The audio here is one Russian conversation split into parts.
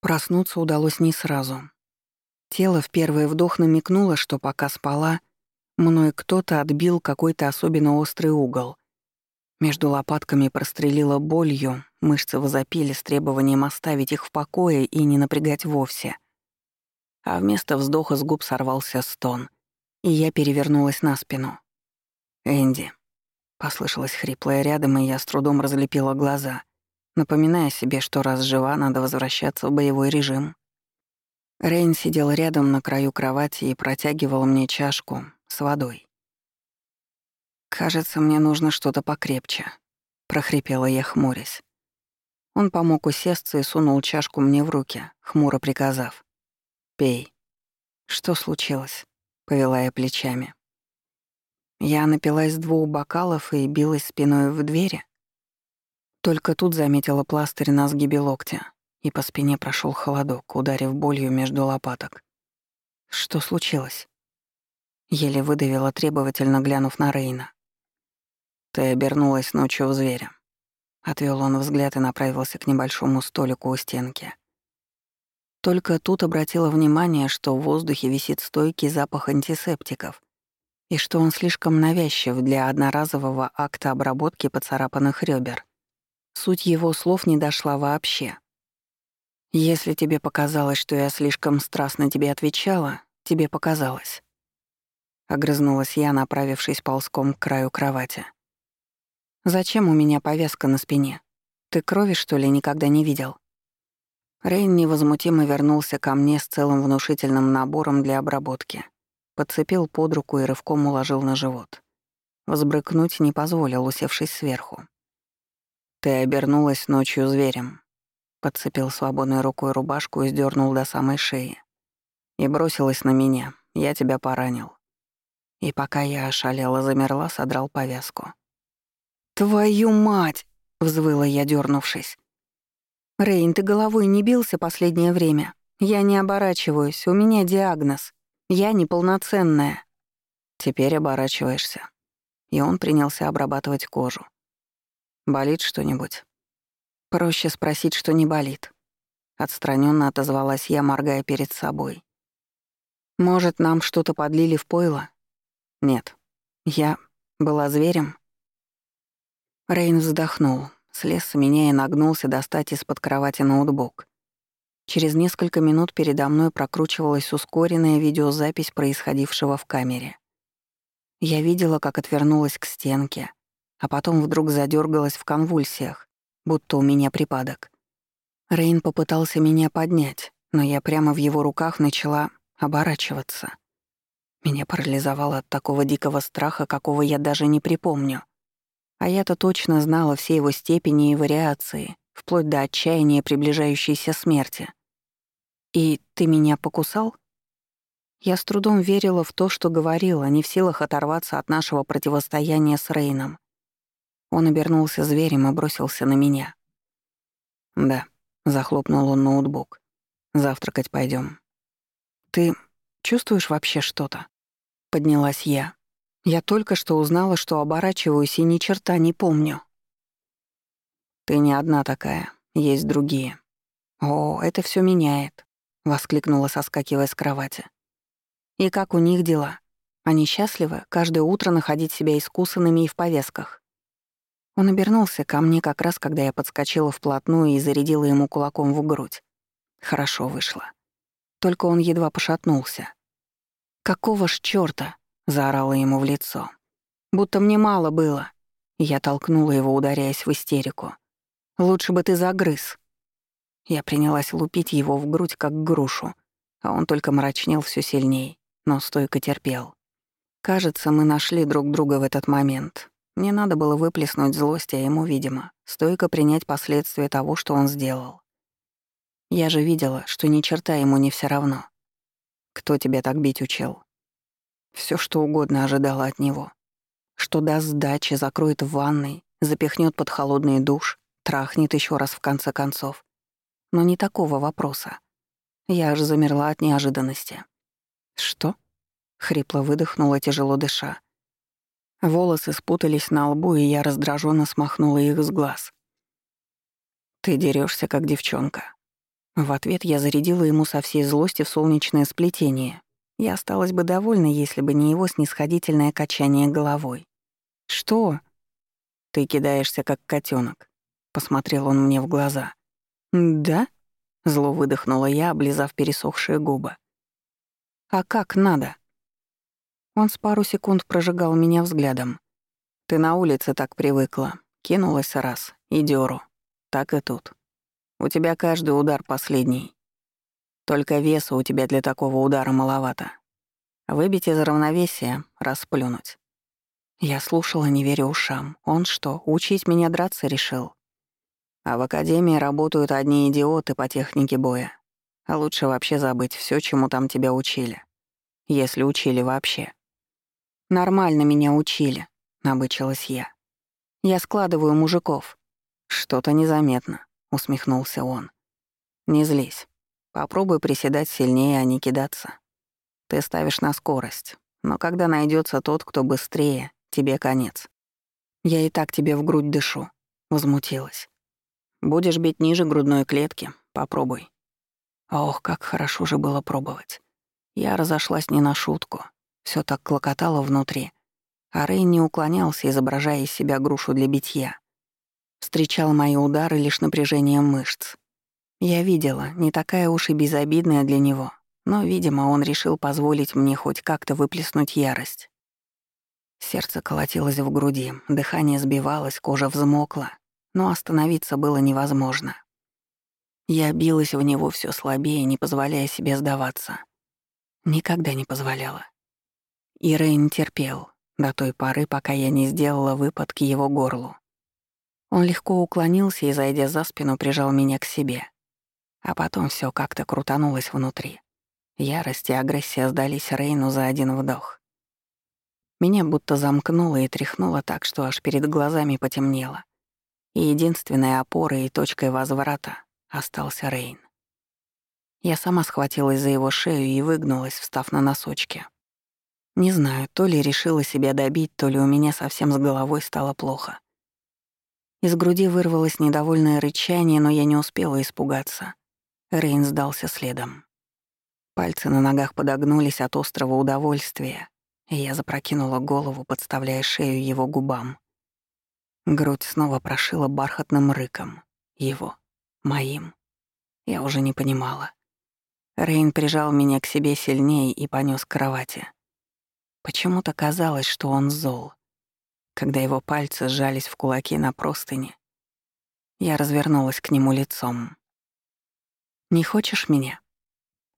Проснуться удалось не сразу. Тело в первый вдох намекнуло, что пока спала, мной кто-то отбил какой-то особенно острый угол. Между лопатками прострелило болью, мышцы возопили с требованием оставить их в покое и не напрягать вовсе. А вместо вздоха с губ сорвался стон, и я перевернулась на спину. «Энди», — послышалось хриплое рядом, и я с трудом разлепила глаза, напоминая себе, что раз жива, надо возвращаться в боевой режим. Рейн сидел рядом на краю кровати и протягивал мне чашку с водой. «Кажется, мне нужно что-то покрепче», — прохрипела я, хмурясь. Он помог усесться и сунул чашку мне в руки, хмуро приказав. «Пей». «Что случилось?» — повела я плечами. Я напилась двух бокалов и билась спиной в двери. Только тут заметила пластырь на сгибе локтя, и по спине прошел холодок, ударив болью между лопаток. Что случилось? Еле выдавила, требовательно глянув на Рейна. «Ты обернулась ночью в зверя». Отвел он взгляд и направился к небольшому столику у стенки. Только тут обратила внимание, что в воздухе висит стойкий запах антисептиков и что он слишком навязчив для одноразового акта обработки поцарапанных ребер. Суть его слов не дошла вообще. «Если тебе показалось, что я слишком страстно тебе отвечала, тебе показалось». Огрызнулась я, направившись ползком к краю кровати. «Зачем у меня повязка на спине? Ты крови, что ли, никогда не видел?» Рейн невозмутимо вернулся ко мне с целым внушительным набором для обработки. Подцепил под руку и рывком уложил на живот. Взбрыкнуть не позволил, усевшись сверху. «Ты обернулась ночью зверем», Подцепил свободной рукой рубашку и сдернул до самой шеи. И бросилась на меня. Я тебя поранил. И пока я ошалела, замерла, содрал повязку. «Твою мать!» — взвыла я, дернувшись. «Рейн, ты головой не бился последнее время? Я не оборачиваюсь, у меня диагноз. Я неполноценная». «Теперь оборачиваешься». И он принялся обрабатывать кожу. «Болит что-нибудь?» Проще спросить, что не болит. Отстраненно отозвалась я, моргая перед собой. Может, нам что-то подлили в пойло? Нет. Я была зверем? Рейн вздохнул, слез с меня и нагнулся достать из-под кровати ноутбук. Через несколько минут передо мной прокручивалась ускоренная видеозапись происходившего в камере. Я видела, как отвернулась к стенке, а потом вдруг задергалась в конвульсиях, будто у меня припадок. Рейн попытался меня поднять, но я прямо в его руках начала оборачиваться. Меня парализовало от такого дикого страха, какого я даже не припомню. А я-то точно знала все его степени и вариации, вплоть до отчаяния приближающейся смерти. «И ты меня покусал?» Я с трудом верила в то, что говорила, не в силах оторваться от нашего противостояния с Рейном. Он обернулся зверем и бросился на меня. «Да», — захлопнул он ноутбук. «Завтракать пойдем. «Ты чувствуешь вообще что-то?» Поднялась я. Я только что узнала, что оборачиваюсь и ни черта не помню. «Ты не одна такая, есть другие». «О, это все меняет», — воскликнула, соскакивая с кровати. «И как у них дела? Они счастливы каждое утро находить себя искусанными и в повестках?» Он обернулся ко мне как раз, когда я подскочила вплотную и зарядила ему кулаком в грудь. Хорошо вышло. Только он едва пошатнулся. «Какого ж чёрта?» — заорала ему в лицо. «Будто мне мало было». Я толкнула его, ударяясь в истерику. «Лучше бы ты загрыз». Я принялась лупить его в грудь, как грушу, а он только мрачнел все сильней, но стойко терпел. Кажется, мы нашли друг друга в этот момент, мне надо было выплеснуть злость, а ему, видимо, стойко принять последствия того, что он сделал. Я же видела, что ни черта ему не все равно. Кто тебя так бить учил? Все что угодно ожидала от него. Что даст сдачи, закроет в ванной, запихнет под холодный душ, трахнет еще раз в конце концов. Но не такого вопроса. Я аж замерла от неожиданности. «Что?» — хрипло выдохнула, тяжело дыша. Волосы спутались на лбу, и я раздраженно смахнула их с глаз. «Ты дерешься, как девчонка». В ответ я зарядила ему со всей злости в солнечное сплетение. Я осталась бы довольна, если бы не его снисходительное качание головой. «Что?» «Ты кидаешься, как котенок. посмотрел он мне в глаза. «Да?» — зло выдохнула я, облизав пересохшие губы. «А как надо?» Он с пару секунд прожигал меня взглядом. «Ты на улице так привыкла. Кинулась раз, и дёру. Так и тут. У тебя каждый удар последний. Только веса у тебя для такого удара маловато. Выбить из равновесия, расплюнуть. Я слушала, не веря ушам. Он что, учить меня драться решил? А в академии работают одни идиоты по технике боя. А лучше вообще забыть все, чему там тебя учили. Если учили вообще. Нормально меня учили, набычилась я. Я складываю мужиков. Что-то незаметно усмехнулся он. Не злись. Попробуй приседать сильнее, а не кидаться. Ты ставишь на скорость, но когда найдется тот, кто быстрее, тебе конец. Я и так тебе в грудь дышу, возмутилась. Будешь бить ниже грудной клетки, попробуй. Ох, как хорошо же было пробовать. Я разошлась не на шутку. Все так клокотало внутри. А Рейн не уклонялся, изображая из себя грушу для битья. Встречал мои удары лишь напряжением мышц. Я видела, не такая уж и безобидная для него, но, видимо, он решил позволить мне хоть как-то выплеснуть ярость. Сердце колотилось в груди, дыхание сбивалось, кожа взмокла, но остановиться было невозможно. Я билась в него все слабее, не позволяя себе сдаваться. Никогда не позволяла. И Рейн терпел до той поры, пока я не сделала выпад к его горлу. Он легко уклонился и, зайдя за спину, прижал меня к себе. А потом все как-то крутанулось внутри. Ярость и агрессия сдались Рейну за один вдох. Меня будто замкнуло и тряхнуло так, что аж перед глазами потемнело. И единственной опорой и точкой возврата остался Рейн. Я сама схватилась за его шею и выгнулась, встав на носочки. Не знаю, то ли решила себя добить, то ли у меня совсем с головой стало плохо. Из груди вырвалось недовольное рычание, но я не успела испугаться. Рейн сдался следом. Пальцы на ногах подогнулись от острого удовольствия, и я запрокинула голову, подставляя шею его губам. Грудь снова прошила бархатным рыком. Его. Моим. Я уже не понимала. Рейн прижал меня к себе сильнее и понёс к кровати. Почему-то казалось, что он зол когда его пальцы сжались в кулаки на простыне. Я развернулась к нему лицом. «Не хочешь меня?»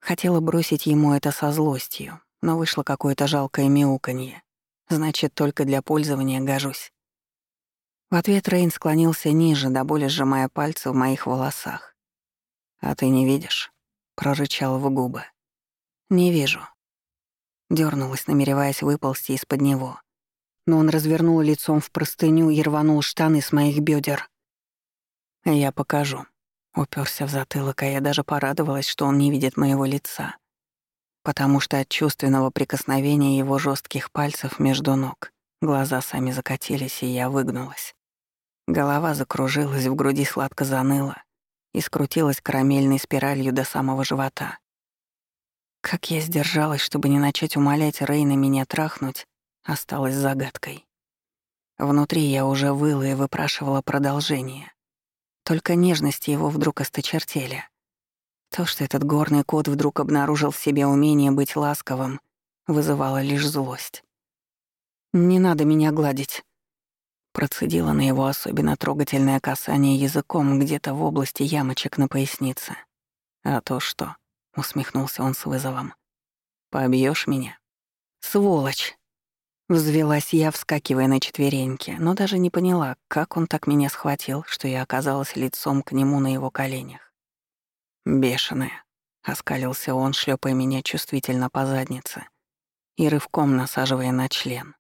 Хотела бросить ему это со злостью, но вышло какое-то жалкое мяуканье. Значит, только для пользования гожусь. В ответ Рейн склонился ниже, до боли сжимая пальцы в моих волосах. «А ты не видишь?» — прорычал в губы. «Не вижу». Дёрнулась, намереваясь выползти из-под него но он развернул лицом в простыню и рванул штаны с моих бедер. «Я покажу», — уперся в затылок, а я даже порадовалась, что он не видит моего лица, потому что от чувственного прикосновения его жестких пальцев между ног глаза сами закатились, и я выгнулась. Голова закружилась, в груди сладко заныла и скрутилась карамельной спиралью до самого живота. Как я сдержалась, чтобы не начать умолять Рейна меня трахнуть, осталась загадкой. Внутри я уже выла и выпрашивала продолжение. Только нежности его вдруг осточертели. То, что этот горный кот вдруг обнаружил в себе умение быть ласковым, вызывало лишь злость. «Не надо меня гладить», Процедила на его особенно трогательное касание языком где-то в области ямочек на пояснице. «А то что?» — усмехнулся он с вызовом. «Побьёшь меня?» «Сволочь!» Взвелась я, вскакивая на четвереньки, но даже не поняла, как он так меня схватил, что я оказалась лицом к нему на его коленях. «Бешеная», — оскалился он, шлепая меня чувствительно по заднице и рывком насаживая на член.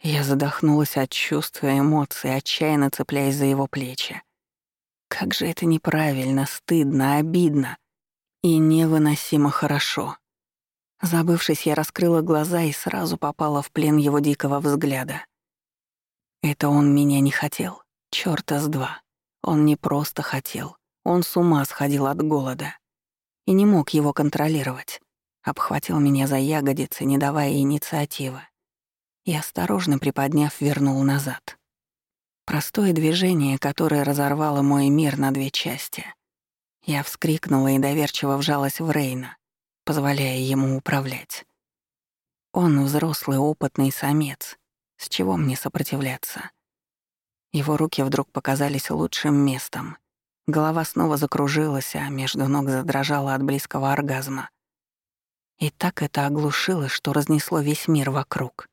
Я задохнулась от чувств и эмоций, отчаянно цепляясь за его плечи. Как же это неправильно, стыдно, обидно и невыносимо хорошо. Забывшись, я раскрыла глаза и сразу попала в плен его дикого взгляда. Это он меня не хотел. Чёрта с два. Он не просто хотел. Он с ума сходил от голода и не мог его контролировать. Обхватил меня за ягодицы, не давая инициативы. И, осторожно приподняв, вернул назад. Простое движение, которое разорвало мой мир на две части. Я вскрикнула и доверчиво вжалась в Рейна, позволяя ему управлять. Он взрослый, опытный самец. С чего мне сопротивляться? Его руки вдруг показались лучшим местом. Голова снова закружилась, а между ног задрожала от близкого оргазма. И так это оглушило, что разнесло весь мир вокруг.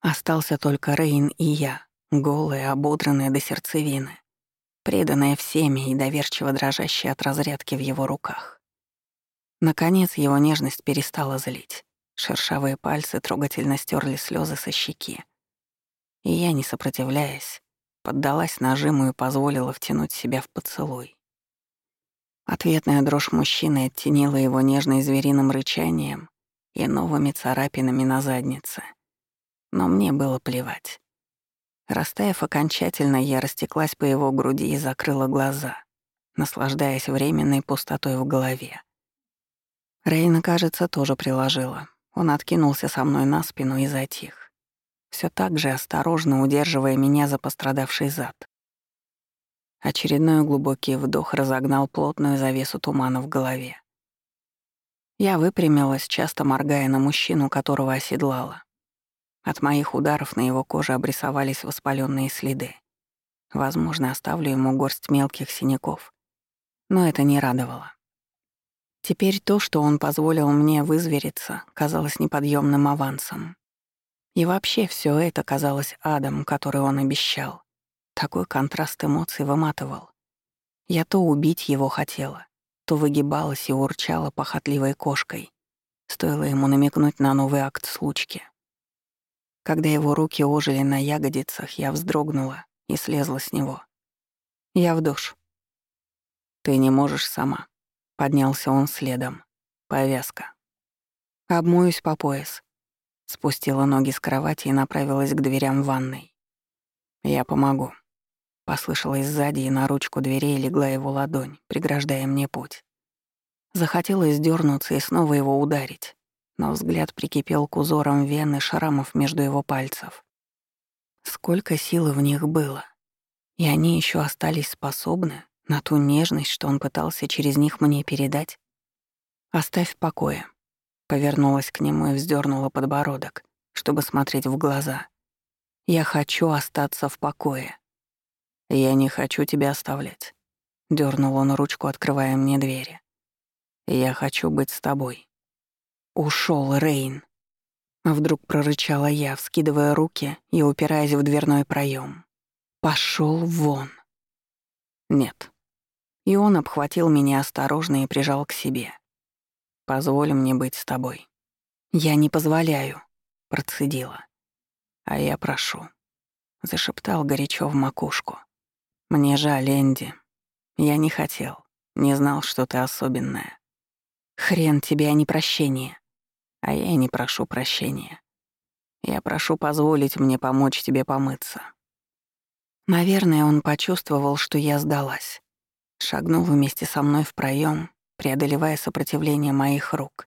Остался только Рейн и я, голые, ободранные до сердцевины, преданные всеми и доверчиво дрожащие от разрядки в его руках. Наконец его нежность перестала злить. Шершавые пальцы трогательно стерли слезы со щеки. И я, не сопротивляясь, поддалась нажиму и позволила втянуть себя в поцелуй. Ответная дрожь мужчины оттенила его нежным звериным рычанием и новыми царапинами на заднице. Но мне было плевать. Растаяв окончательно, я растеклась по его груди и закрыла глаза, наслаждаясь временной пустотой в голове. Рейна, кажется, тоже приложила. Он откинулся со мной на спину и затих. Все так же осторожно удерживая меня за пострадавший зад. Очередной глубокий вдох разогнал плотную завесу тумана в голове. Я выпрямилась, часто моргая на мужчину, которого оседлала. От моих ударов на его коже обрисовались воспаленные следы. Возможно, оставлю ему горсть мелких синяков. Но это не радовало. Теперь то, что он позволил мне вызвериться, казалось неподъемным авансом. И вообще все это казалось адом, который он обещал. Такой контраст эмоций выматывал. Я то убить его хотела, то выгибалась и урчала похотливой кошкой. Стоило ему намекнуть на новый акт случки. Когда его руки ожили на ягодицах, я вздрогнула и слезла с него. «Я в душ». «Ты не можешь сама», — поднялся он следом. «Повязка». «Обмоюсь по пояс». Спустила ноги с кровати и направилась к дверям ванной. «Я помогу». Послышалось сзади, и на ручку дверей легла его ладонь, преграждая мне путь. Захотелось дернуться и снова его ударить но взгляд прикипел к узорам вен и шрамов между его пальцев. Сколько силы в них было. И они еще остались способны на ту нежность, что он пытался через них мне передать. «Оставь в покое», — повернулась к нему и вздернула подбородок, чтобы смотреть в глаза. «Я хочу остаться в покое». «Я не хочу тебя оставлять», — дернул он ручку, открывая мне двери. «Я хочу быть с тобой». Ушел Рейн. Вдруг прорычала я, вскидывая руки и упираясь в дверной проем. Пошел вон. Нет. И он обхватил меня осторожно и прижал к себе. Позволь мне быть с тобой. Я не позволяю, процедила. А я прошу. Зашептал горячо в макушку. Мне жаль, Энди. Я не хотел, не знал, что ты особенная. Хрен тебе, а не прощение. А я и не прошу прощения. Я прошу позволить мне помочь тебе помыться. Наверное, он почувствовал, что я сдалась. Шагнул вместе со мной в проем, преодолевая сопротивление моих рук,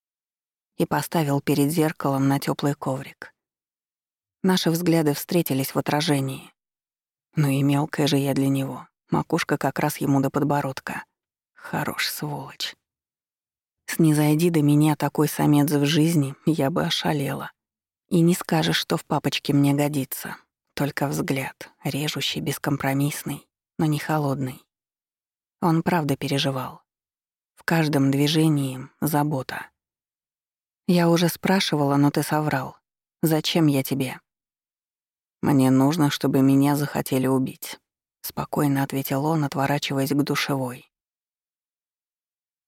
и поставил перед зеркалом на теплый коврик. Наши взгляды встретились в отражении. Ну и мелкая же я для него, макушка как раз ему до подбородка. Хорош сволочь. Снизойди до меня такой самец в жизни, я бы ошалела. И не скажешь, что в папочке мне годится. Только взгляд, режущий, бескомпромиссный, но не холодный. Он правда переживал. В каждом движении — забота. Я уже спрашивала, но ты соврал. Зачем я тебе? Мне нужно, чтобы меня захотели убить. Спокойно ответил он, отворачиваясь к душевой.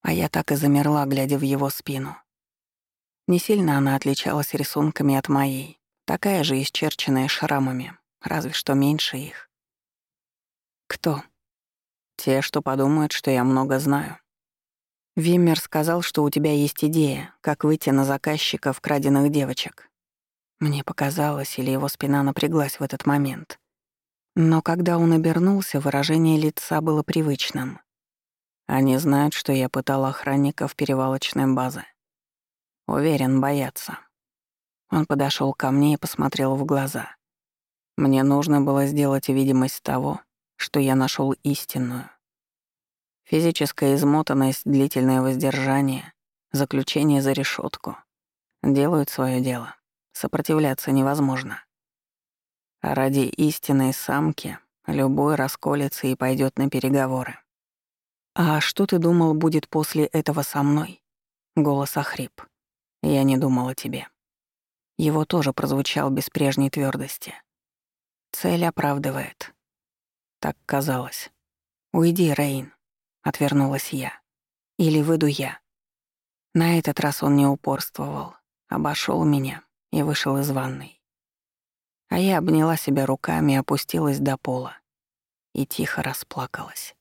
А я так и замерла, глядя в его спину. Не сильно она отличалась рисунками от моей, такая же исчерченная шрамами, разве что меньше их. Кто? Те, что подумают, что я много знаю. Виммер сказал, что у тебя есть идея, как выйти на заказчиков краденных девочек. Мне показалось, или его спина напряглась в этот момент. Но когда он обернулся, выражение лица было привычным. Они знают, что я пытал охранников перевалочной базы. Уверен, боятся. Он подошел ко мне и посмотрел в глаза. Мне нужно было сделать видимость того, что я нашел истинную. Физическая измотанность, длительное воздержание, заключение за решетку делают свое дело. Сопротивляться невозможно. А ради истинной самки любой расколется и пойдет на переговоры. «А что ты думал будет после этого со мной?» Голос охрип. «Я не думал о тебе». Его тоже прозвучал без прежней твердости. Цель оправдывает. Так казалось. «Уйди, Рейн», — отвернулась я. «Или выйду я». На этот раз он не упорствовал, обошел меня и вышел из ванной. А я обняла себя руками, опустилась до пола и тихо расплакалась.